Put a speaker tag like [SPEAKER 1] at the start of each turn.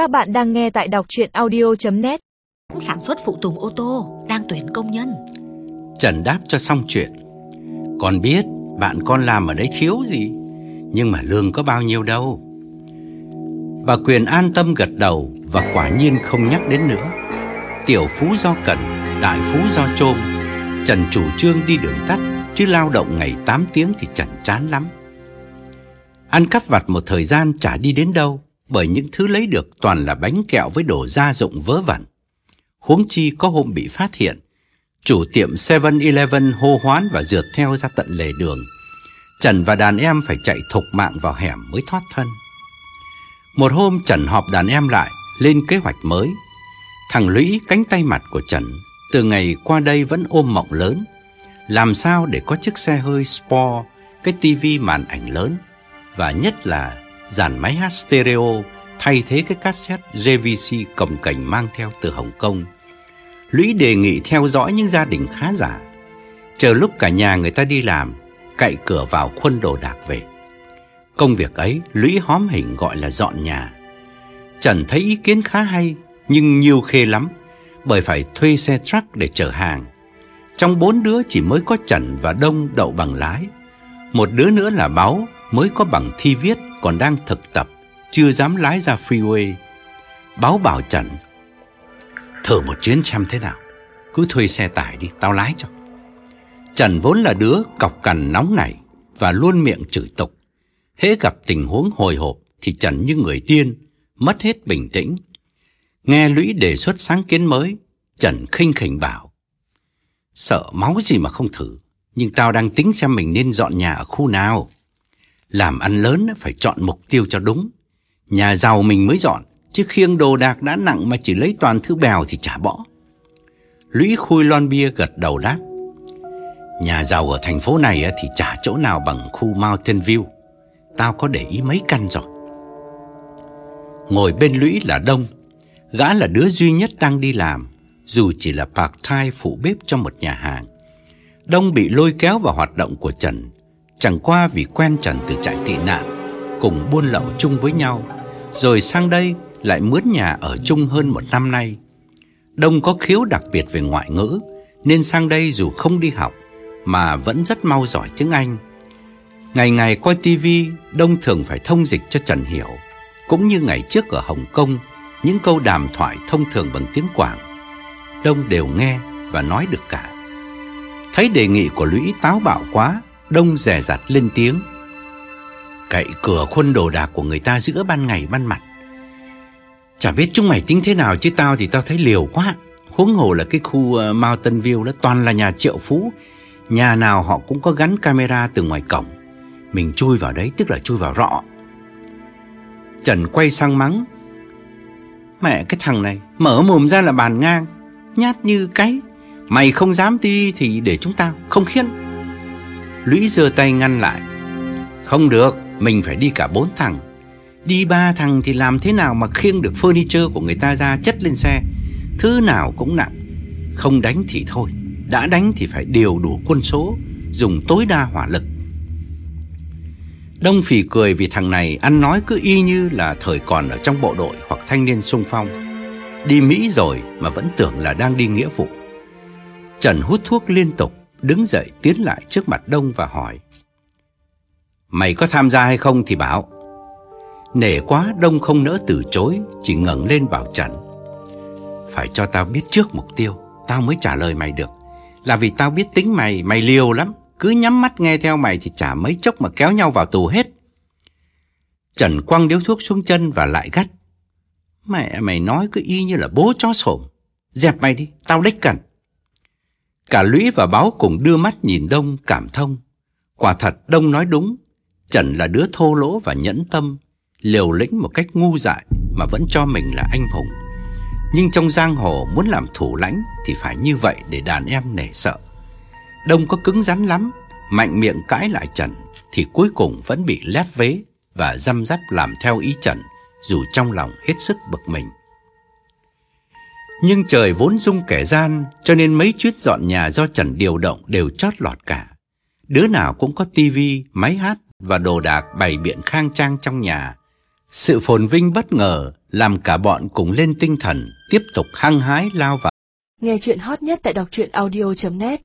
[SPEAKER 1] Các bạn đang nghe tại đọc chuyện audio.net
[SPEAKER 2] sản xuất phụ tùng ô tô đang tuyển công nhân.
[SPEAKER 3] Trần đáp cho xong chuyện. Con biết bạn con làm ở đấy thiếu gì, nhưng mà lương có bao nhiêu đâu. Bà Quyền an tâm gật đầu và quả nhiên không nhắc đến nữa. Tiểu phú do cần, đại phú do trôm. Trần chủ trương đi đường tắt, chứ lao động ngày 8 tiếng thì Trần chán lắm. Ăn cắp vặt một thời gian chả đi đến đâu, bởi những thứ lấy được toàn là bánh kẹo với đồ gia dụng vớ vẩn. Huống chi có hôm bị phát hiện, chủ tiệm 7-Eleven hô hoán và rượt theo ra tận lề đường. Trần và đàn em phải chạy thục mạng vào hẻm mới thoát thân. Một hôm Trần họp đàn em lại, lên kế hoạch mới. Thằng Lũy cánh tay mặt của Trần, từ ngày qua đây vẫn ôm mộng lớn. Làm sao để có chiếc xe hơi Sport, cái tivi màn ảnh lớn, và nhất là dàn máy hát stereo thay thế cái cassette JVC cầm cảnh mang theo từ Hồng Kông. Lũy đề nghị theo dõi những gia đình khá giả. Chờ lúc cả nhà người ta đi làm, cậy cửa vào khuân đồ đạc về. Công việc ấy Lũy hóm hình gọi là dọn nhà. Trần thấy ý kiến khá hay, nhưng nhiều khê lắm, bởi phải thuê xe truck để chở hàng. Trong bốn đứa chỉ mới có Trần và Đông đậu bằng lái. Một đứa nữa là Báo mới có bằng thi viết còn đang thực tập, chưa dám lái ra freeway. Báo bảo Trần, thử một chuyến xem thế nào, cứ thuê xe tải đi, tao lái cho. Trần vốn là đứa cọc cằn nóng nảy và luôn miệng chửi tục. Hễ gặp tình huống hồi hộp thì Trần như người điên, mất hết bình tĩnh. Nghe Lũy đề xuất sáng kiến mới, Trần khinh khỉnh bảo. Sợ máu gì mà không thử, nhưng tao đang tính xem mình nên dọn nhà ở khu nào. Làm ăn lớn phải chọn mục tiêu cho đúng. Nhà giàu mình mới dọn, chứ khiêng đồ đạc đã nặng mà chỉ lấy toàn thứ bèo thì chả bỏ. Lũy khui lon bia gật đầu đáp. Nhà giàu ở thành phố này thì chả chỗ nào bằng khu Mountain View. Tao có để ý mấy căn rồi. Ngồi bên Lũy là Đông. Gã là đứa duy nhất đang đi làm, dù chỉ là part-time phụ bếp cho một nhà hàng. Đông bị lôi kéo vào hoạt động của Trần Chẳng qua vì quen Trần từ trại tị nạn, Cùng buôn lậu chung với nhau, Rồi sang đây lại mướn nhà ở chung hơn một năm nay. Đông có khiếu đặc biệt về ngoại ngữ, Nên sang đây dù không đi học, Mà vẫn rất mau giỏi tiếng Anh. Ngày ngày coi tivi Đông thường phải thông dịch cho Trần hiểu, Cũng như ngày trước ở Hồng Kông, Những câu đàm thoại thông thường bằng tiếng Quảng. Đông đều nghe và nói được cả. Thấy đề nghị của Lũy táo bạo quá Đông rẻ rặt lên tiếng. Cậy cửa khuôn đồ đạc của người ta giữa ban ngày ban mặt. Chả biết chúng mày tính thế nào chứ tao thì tao thấy liều quá. Huống hồ là cái khu ờ, Mountain View đó toàn là nhà triệu phú. Nhà nào họ cũng có gắn camera từ ngoài cổng. Mình chui vào đấy, tức là chui vào rọ. Trần quay sang mắng. Mẹ cái thằng này, Mở mồm ra là bàn ngang. Nhát như cái. Mày không dám đi thì để chúng tao, Không khiến Lũy giơ tay ngăn lại. Không được Mình phải đi cả bốn thằng. Đi ba thằng thì làm thế nào mà khiêng được furniture của người ta ra chất lên xe? Thứ nào cũng nặng. Không đánh thì thôi. Đã đánh thì phải điều đủ quân số Dùng tối đa hỏa lực. Đông phì cười vì thằng này ăn nói cứ y như là thời còn ở trong bộ đội hoặc thanh niên sung phong. Đi Mỹ rồi mà vẫn tưởng là đang đi nghĩa vụ. Trần hút thuốc liên tục, đứng dậy tiến lại trước mặt Đông và hỏi. Mày có tham gia hay không thì bảo. Nể quá Đông không nỡ từ chối, chỉ ngẩng lên bảo Trần. Phải cho tao biết trước mục tiêu, tao mới trả lời mày được. Là vì tao biết tính mày, mày liều lắm. Cứ nhắm mắt nghe theo mày thì chả mấy chốc mà kéo nhau vào tù hết. Trần quăng điếu thuốc xuống chân và lại gắt. Mẹ mày nói cứ y như là bố chó sổm. Dẹp mày đi, tao đích cần. Cả Lũy và Báo cùng đưa mắt nhìn Đông cảm thông. Quả thật Đông nói đúng. Trần là đứa thô lỗ và nhẫn tâm, liều lĩnh một cách ngu dại mà vẫn cho mình là anh hùng. Nhưng trong giang hồ muốn làm thủ lãnh thì phải như vậy để đàn em nể sợ. Đông có cứng rắn lắm, mạnh miệng cãi lại Trần thì cuối cùng vẫn bị lép vế và dăm dắp làm theo ý Trần dù trong lòng hết sức bực mình. Nhưng trời vốn dung kẻ gian cho nên mấy chuyến dọn nhà do Trần điều động đều chót lọt cả. Đứa nào cũng có tivi, máy hát và đồ đạc bày biện khang trang trong nhà. Sự phồn vinh bất ngờ làm cả bọn cùng lên tinh thần, tiếp tục hăng hái lao vào.
[SPEAKER 1] Nghe chuyện hot nhất tại đọc truyện audio.net